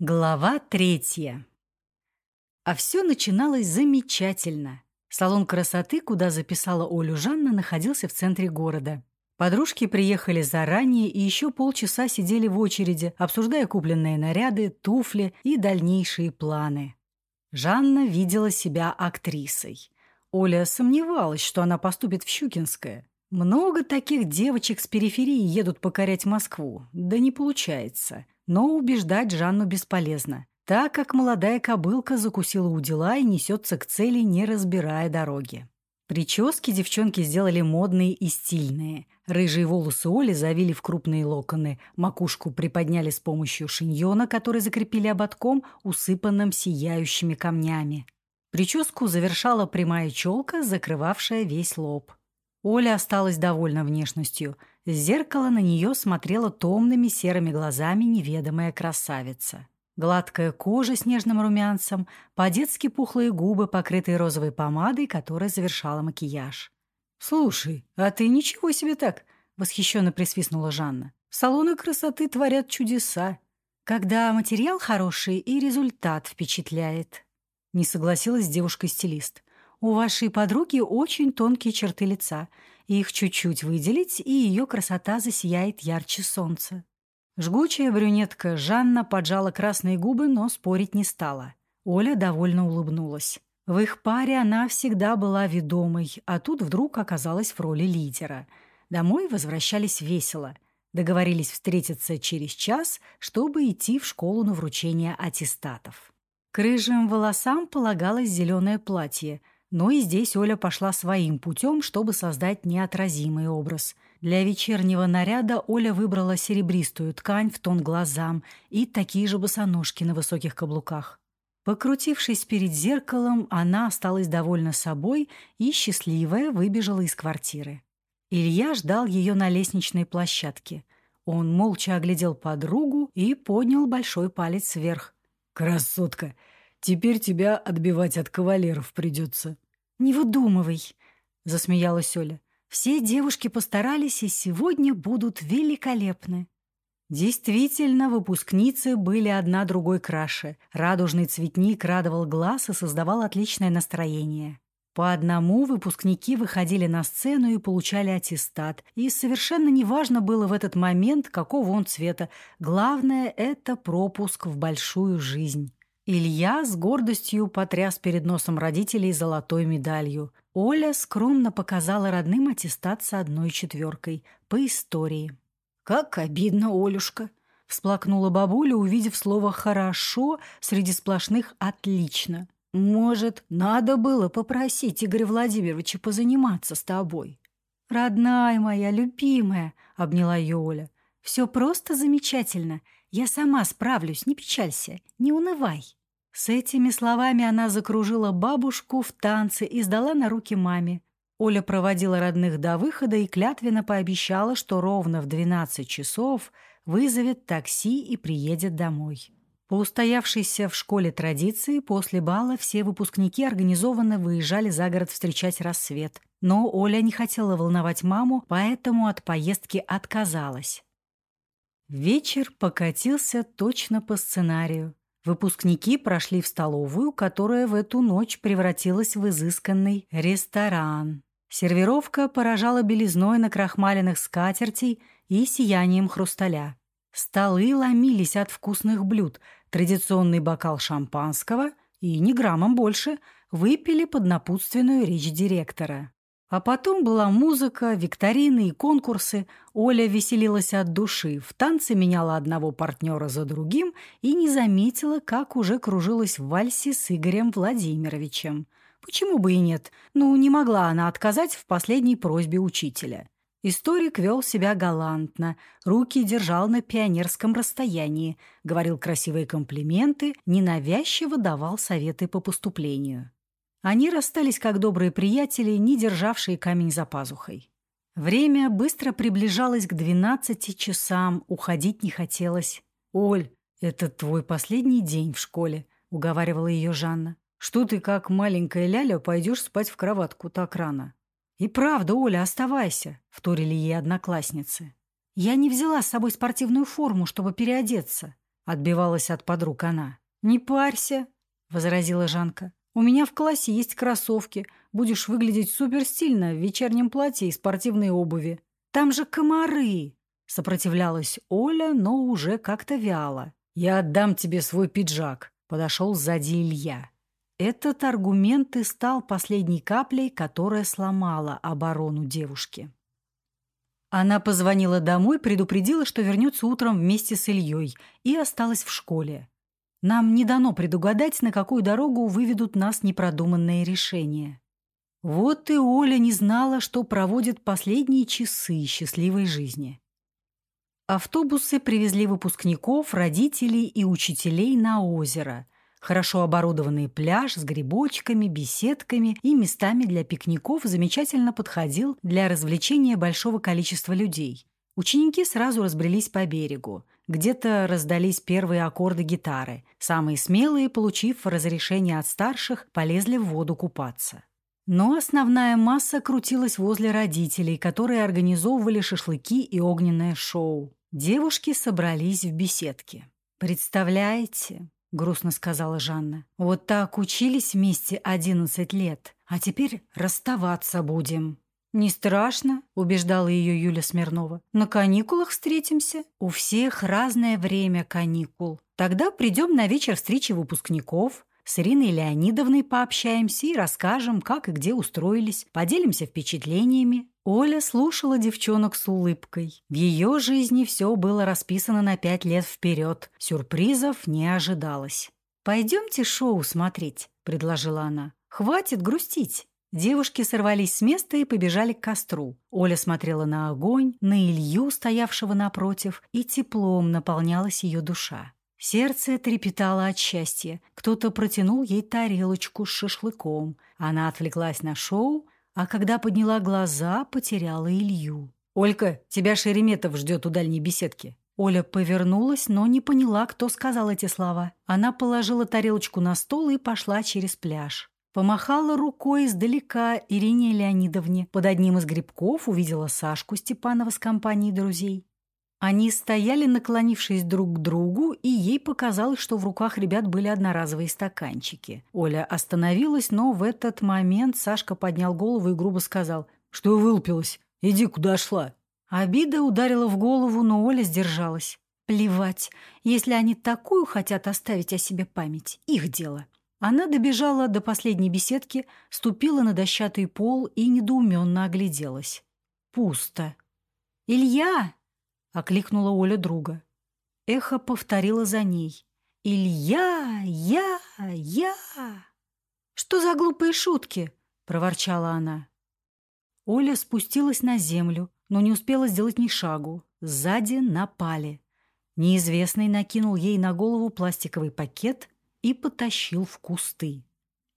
Глава третья. А все начиналось замечательно. Салон красоты, куда записала Олю Жанна, находился в центре города. Подружки приехали заранее и еще полчаса сидели в очереди, обсуждая купленные наряды, туфли и дальнейшие планы. Жанна видела себя актрисой. Оля сомневалась, что она поступит в Щукинское. Много таких девочек с периферии едут покорять Москву. Да не получается. Но убеждать Жанну бесполезно, так как молодая кобылка закусила у дела и несется к цели, не разбирая дороги. Прически девчонки сделали модные и стильные. Рыжие волосы Оли завили в крупные локоны, макушку приподняли с помощью шиньона, который закрепили ободком, усыпанным сияющими камнями. Прическу завершала прямая челка, закрывавшая весь лоб. Оля осталась довольна внешностью. С зеркала на нее смотрела томными серыми глазами неведомая красавица. Гладкая кожа с нежным румянцем, по-детски пухлые губы, покрытые розовой помадой, которая завершала макияж. «Слушай, а ты ничего себе так!» — восхищенно присвистнула Жанна. «Салоны красоты творят чудеса, когда материал хороший и результат впечатляет». Не согласилась девушка-стилист. У вашей подруги очень тонкие черты лица. Их чуть-чуть выделить, и ее красота засияет ярче солнца. Жгучая брюнетка Жанна поджала красные губы, но спорить не стала. Оля довольно улыбнулась. В их паре она всегда была ведомой, а тут вдруг оказалась в роли лидера. Домой возвращались весело. Договорились встретиться через час, чтобы идти в школу на вручение аттестатов. К рыжим волосам полагалось зеленое платье – но и здесь Оля пошла своим путем, чтобы создать неотразимый образ. Для вечернего наряда Оля выбрала серебристую ткань в тон глазам и такие же босоножки на высоких каблуках. Покрутившись перед зеркалом, она осталась довольна собой и, счастливая, выбежала из квартиры. Илья ждал ее на лестничной площадке. Он молча оглядел подругу и поднял большой палец вверх. «Красотка! Теперь тебя отбивать от кавалеров придется». «Не выдумывай», — засмеялась Оля. «Все девушки постарались и сегодня будут великолепны». Действительно, выпускницы были одна другой краше. Радужный цветник радовал глаз и создавал отличное настроение. По одному выпускники выходили на сцену и получали аттестат. И совершенно неважно было в этот момент, какого он цвета. Главное – это пропуск в большую жизнь. Илья с гордостью потряс перед носом родителей золотой медалью. Оля скромно показала родным аттестат с одной четверкой по истории. «Как обидно, Олюшка!» — всплакнула бабуля, увидев слово «хорошо» среди сплошных «отлично». «Может, надо было попросить Игоря Владимировича позаниматься с тобой?» «Родная моя, любимая!» — обняла ее Оля. «Все просто замечательно. Я сама справлюсь, не печалься, не унывай». С этими словами она закружила бабушку в танце и сдала на руки маме. Оля проводила родных до выхода и клятвенно пообещала, что ровно в 12 часов вызовет такси и приедет домой. По устоявшейся в школе традиции, после бала все выпускники организованно выезжали за город встречать рассвет. Но Оля не хотела волновать маму, поэтому от поездки отказалась. Вечер покатился точно по сценарию. Выпускники прошли в столовую, которая в эту ночь превратилась в изысканный ресторан. Сервировка поражала белизной на крахмаленных скатертей и сиянием хрусталя. Столы ломились от вкусных блюд, традиционный бокал шампанского и, не граммом больше, выпили под напутственную речь директора. А потом была музыка, викторины и конкурсы. Оля веселилась от души, в танце меняла одного партнера за другим и не заметила, как уже кружилась в вальсе с Игорем Владимировичем. Почему бы и нет? Ну, не могла она отказать в последней просьбе учителя. Историк вел себя галантно, руки держал на пионерском расстоянии, говорил красивые комплименты, ненавязчиво давал советы по поступлению. Они расстались как добрые приятели, не державшие камень за пазухой. Время быстро приближалось к двенадцати часам, уходить не хотелось. «Оль, это твой последний день в школе», — уговаривала ее Жанна. «Что ты, как маленькая ляля, пойдешь спать в кроватку так рано?» «И правда, Оля, оставайся», — вторили ей одноклассницы. «Я не взяла с собой спортивную форму, чтобы переодеться», — отбивалась от подруг она. «Не парься», — возразила Жанка. «У меня в классе есть кроссовки. Будешь выглядеть суперстильно в вечернем платье и спортивной обуви. Там же комары!» Сопротивлялась Оля, но уже как-то вяло. «Я отдам тебе свой пиджак», — подошел сзади Илья. Этот аргумент и стал последней каплей, которая сломала оборону девушки. Она позвонила домой, предупредила, что вернется утром вместе с Ильей, и осталась в школе. Нам не дано предугадать, на какую дорогу выведут нас непродуманные решения. Вот и Оля не знала, что проводит последние часы счастливой жизни. Автобусы привезли выпускников, родителей и учителей на озеро. Хорошо оборудованный пляж с грибочками, беседками и местами для пикников замечательно подходил для развлечения большого количества людей. Ученики сразу разбрелись по берегу. Где-то раздались первые аккорды гитары. Самые смелые, получив разрешение от старших, полезли в воду купаться. Но основная масса крутилась возле родителей, которые организовывали шашлыки и огненное шоу. Девушки собрались в беседке. «Представляете?» — грустно сказала Жанна. «Вот так учились вместе одиннадцать лет, а теперь расставаться будем». «Не страшно», — убеждала ее Юля Смирнова. «На каникулах встретимся. У всех разное время каникул. Тогда придем на вечер встречи выпускников. С Ириной Леонидовной пообщаемся и расскажем, как и где устроились, поделимся впечатлениями. Оля слушала девчонок с улыбкой. В ее жизни все было расписано на пять лет вперед. Сюрпризов не ожидалось. «Пойдемте шоу смотреть», — предложила она. «Хватит грустить». Девушки сорвались с места и побежали к костру. Оля смотрела на огонь, на Илью, стоявшего напротив, и теплом наполнялась ее душа. Сердце трепетало от счастья. Кто-то протянул ей тарелочку с шашлыком. Она отвлеклась на шоу, а когда подняла глаза, потеряла Илью. «Олька, тебя Шереметов ждет у дальней беседки». Оля повернулась, но не поняла, кто сказал эти слова. Она положила тарелочку на стол и пошла через пляж. Помахала рукой издалека Ирине Леонидовне. Под одним из грибков увидела Сашку Степанова с компанией друзей. Они стояли, наклонившись друг к другу, и ей показалось, что в руках ребят были одноразовые стаканчики. Оля остановилась, но в этот момент Сашка поднял голову и грубо сказал «Что вылупилась? Иди, куда шла?» Обида ударила в голову, но Оля сдержалась. Плевать, если они такую хотят оставить о себе память, их дело. Она добежала до последней беседки, ступила на дощатый пол и недоуменно огляделась. Пусто. «Илья!» — окликнула Оля друга. Эхо повторило за ней. «Илья! Я! Я!» «Что за глупые шутки?» — проворчала она. Оля спустилась на землю, но не успела сделать ни шагу. Сзади напали. Неизвестный накинул ей на голову пластиковый пакет и потащил в кусты.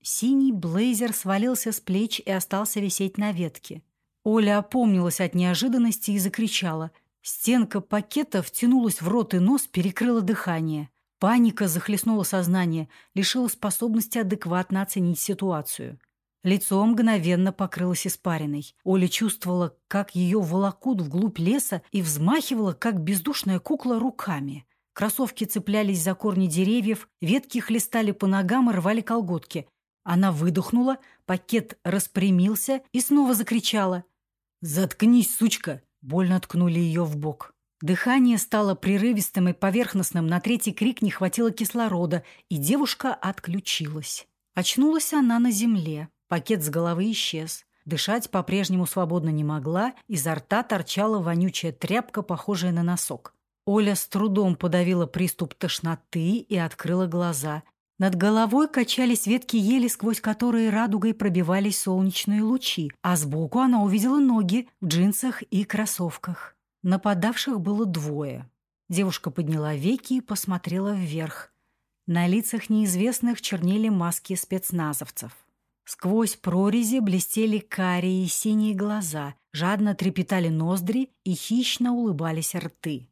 Синий блейзер свалился с плеч и остался висеть на ветке. Оля опомнилась от неожиданности и закричала. Стенка пакета втянулась в рот и нос, перекрыла дыхание. Паника захлестнула сознание, лишила способности адекватно оценить ситуацию. Лицо мгновенно покрылось испариной. Оля чувствовала, как ее волокут вглубь леса и взмахивала, как бездушная кукла, руками. Кроссовки цеплялись за корни деревьев, ветки хлестали по ногам и рвали колготки. Она выдохнула, пакет распрямился и снова закричала. «Заткнись, сучка!» Больно ткнули ее в бок. Дыхание стало прерывистым и поверхностным, на третий крик не хватило кислорода, и девушка отключилась. Очнулась она на земле. Пакет с головы исчез. Дышать по-прежнему свободно не могла, изо рта торчала вонючая тряпка, похожая на носок. Оля с трудом подавила приступ тошноты и открыла глаза. Над головой качались ветки ели, сквозь которые радугой пробивались солнечные лучи, а сбоку она увидела ноги в джинсах и кроссовках. Нападавших было двое. Девушка подняла веки и посмотрела вверх. На лицах неизвестных чернели маски спецназовцев. Сквозь прорези блестели карие и синие глаза, жадно трепетали ноздри и хищно улыбались рты.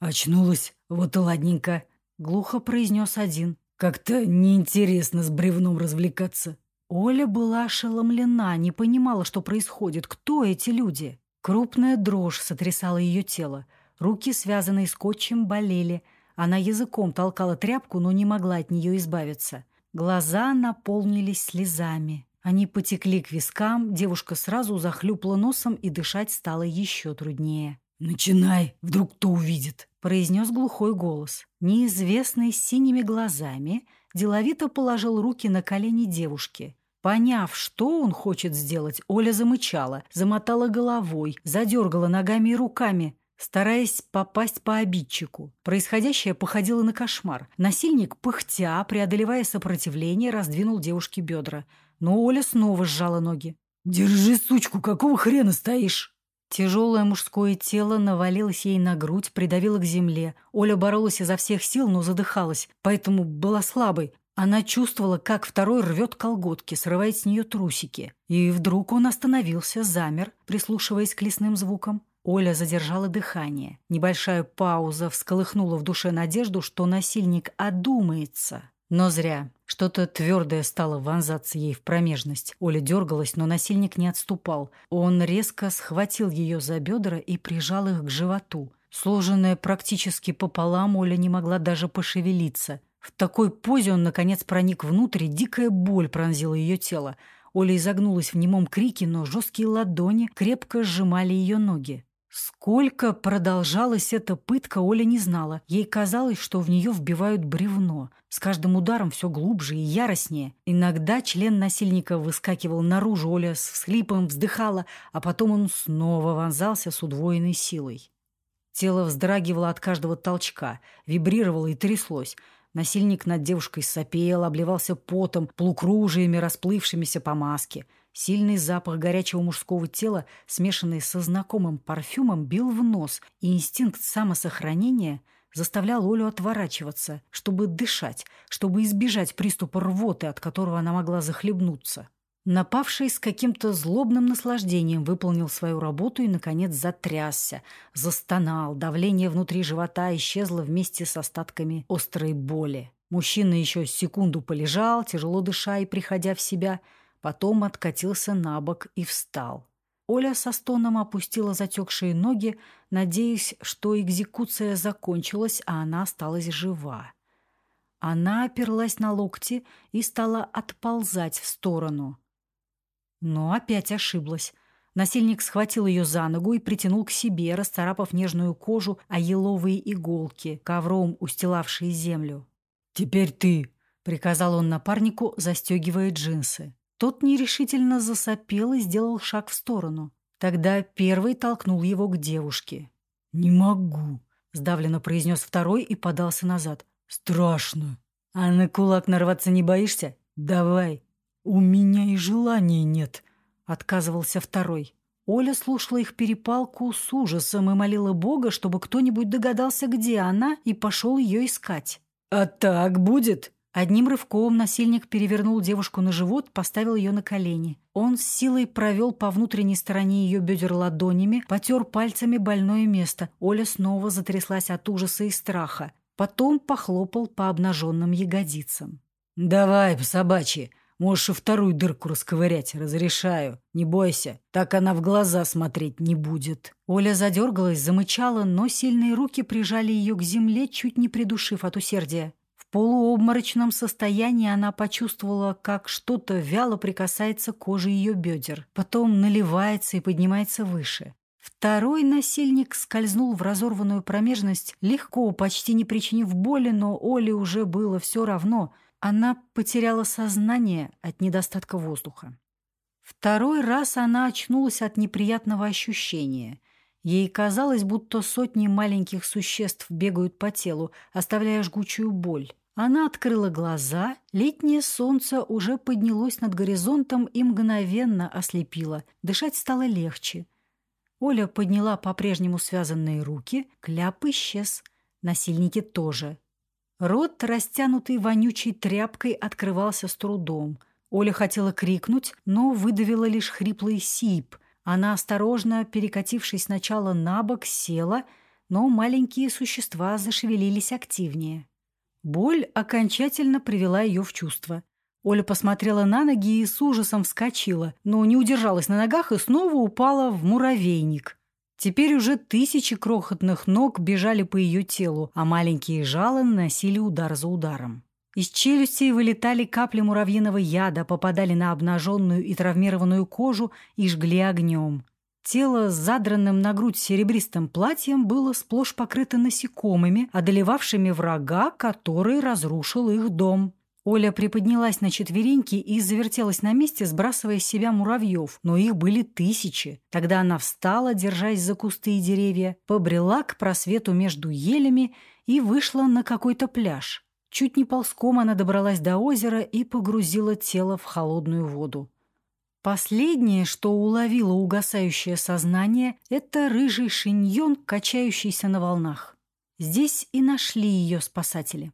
«Очнулась, вот и ладненько», — глухо произнес один. Как-то неинтересно с бревном развлекаться. Оля была ошеломлена, не понимала, что происходит, кто эти люди. Крупная дрожь сотрясала ее тело. Руки, связанные скотчем, болели, Она языком толкала тряпку, но не могла от нее избавиться. Глаза наполнились слезами. Они потекли к вискам, девушка сразу захлюпала носом, и дышать стало еще труднее. «Начинай, вдруг кто увидит», — произнес глухой голос. Неизвестный с синими глазами деловито положил руки на колени девушки. Поняв, что он хочет сделать, Оля замычала, замотала головой, задергала ногами и руками, стараясь попасть по обидчику. Происходящее походило на кошмар. Насильник, пыхтя, преодолевая сопротивление, раздвинул девушке бедра. Но Оля снова сжала ноги. «Держи, сучку, какого хрена стоишь?» Тяжелое мужское тело навалилось ей на грудь, придавило к земле. Оля боролась изо всех сил, но задыхалась, поэтому была слабой. Она чувствовала, как второй рвет колготки, срывает с нее трусики. И вдруг он остановился, замер, прислушиваясь к лесным звукам. Оля задержала дыхание. Небольшая пауза всколыхнула в душе надежду, что насильник одумается. Но зря. Что-то твердое стало вонзаться ей в промежность. Оля дергалась, но насильник не отступал. Он резко схватил ее за бедра и прижал их к животу. Сложенная практически пополам, Оля не могла даже пошевелиться. В такой позе он, наконец, проник внутрь, и дикая боль пронзила ее тело. Оля изогнулась в немом крике, но жесткие ладони крепко сжимали ее ноги. Сколько продолжалась эта пытка, Оля не знала. Ей казалось, что в нее вбивают бревно. С каждым ударом все глубже и яростнее. Иногда член насильника выскакивал наружу, Оля с всхлипом вздыхала, а потом он снова вонзался с удвоенной силой. Тело вздрагивало от каждого толчка, вибрировало и тряслось. Насильник над девушкой сопел, обливался потом, полукружиями, расплывшимися по маске — Сильный запах горячего мужского тела, смешанный со знакомым парфюмом, бил в нос, и инстинкт самосохранения заставлял Олю отворачиваться, чтобы дышать, чтобы избежать приступа рвоты, от которого она могла захлебнуться. Напавший с каким-то злобным наслаждением выполнил свою работу и, наконец, затрясся, застонал, давление внутри живота исчезло вместе с остатками острой боли. Мужчина еще секунду полежал, тяжело дыша и приходя в себя – потом откатился на бок и встал. Оля со стоном опустила затекшие ноги, надеясь, что экзекуция закончилась, а она осталась жива. Она оперлась на локти и стала отползать в сторону. Но опять ошиблась. Насильник схватил ее за ногу и притянул к себе, расцарапав нежную кожу о еловые иголки, ковром устилавшие землю. «Теперь ты!» — приказал он напарнику, застегивая джинсы. Тот нерешительно засопел и сделал шаг в сторону. Тогда первый толкнул его к девушке. «Не могу», — сдавленно произнес второй и подался назад. «Страшно». «А на кулак нарваться не боишься? Давай». «У меня и желания нет», — отказывался второй. Оля слушала их перепалку с ужасом и молила Бога, чтобы кто-нибудь догадался, где она, и пошел ее искать. «А так будет?» Одним рывком насильник перевернул девушку на живот, поставил ее на колени. Он с силой провел по внутренней стороне ее бедер ладонями, потер пальцами больное место. Оля снова затряслась от ужаса и страха. Потом похлопал по обнаженным ягодицам. «Давай, по собачьи. Можешь и вторую дырку расковырять, разрешаю. Не бойся, так она в глаза смотреть не будет». Оля задергалась, замычала, но сильные руки прижали ее к земле, чуть не придушив от усердия полуобморочном состоянии она почувствовала, как что-то вяло прикасается к коже ее бедер, потом наливается и поднимается выше. Второй насильник скользнул в разорванную промежность, легко, почти не причинив боли, но Оле уже было все равно. Она потеряла сознание от недостатка воздуха. Второй раз она очнулась от неприятного ощущения. Ей казалось, будто сотни маленьких существ бегают по телу, оставляя жгучую боль. Она открыла глаза, летнее солнце уже поднялось над горизонтом и мгновенно ослепило. Дышать стало легче. Оля подняла по-прежнему связанные руки, кляп исчез. Насильники тоже. Рот, растянутый вонючей тряпкой, открывался с трудом. Оля хотела крикнуть, но выдавила лишь хриплый сип. Она, осторожно перекатившись сначала на бок, села, но маленькие существа зашевелились активнее. Боль окончательно привела ее в чувство. Оля посмотрела на ноги и с ужасом вскочила, но не удержалась на ногах и снова упала в муравейник. Теперь уже тысячи крохотных ног бежали по ее телу, а маленькие жало наносили удар за ударом. Из челюстей вылетали капли муравьиного яда, попадали на обнаженную и травмированную кожу и жгли огнем. Тело с задранным на грудь серебристым платьем было сплошь покрыто насекомыми, одолевавшими врага, который разрушил их дом. Оля приподнялась на четвереньки и завертелась на месте, сбрасывая с себя муравьев, но их были тысячи. Тогда она встала, держась за кусты и деревья, побрела к просвету между елями и вышла на какой-то пляж. Чуть не ползком она добралась до озера и погрузила тело в холодную воду. Последнее, что уловило угасающее сознание, это рыжий шиньон, качающийся на волнах. Здесь и нашли ее спасатели.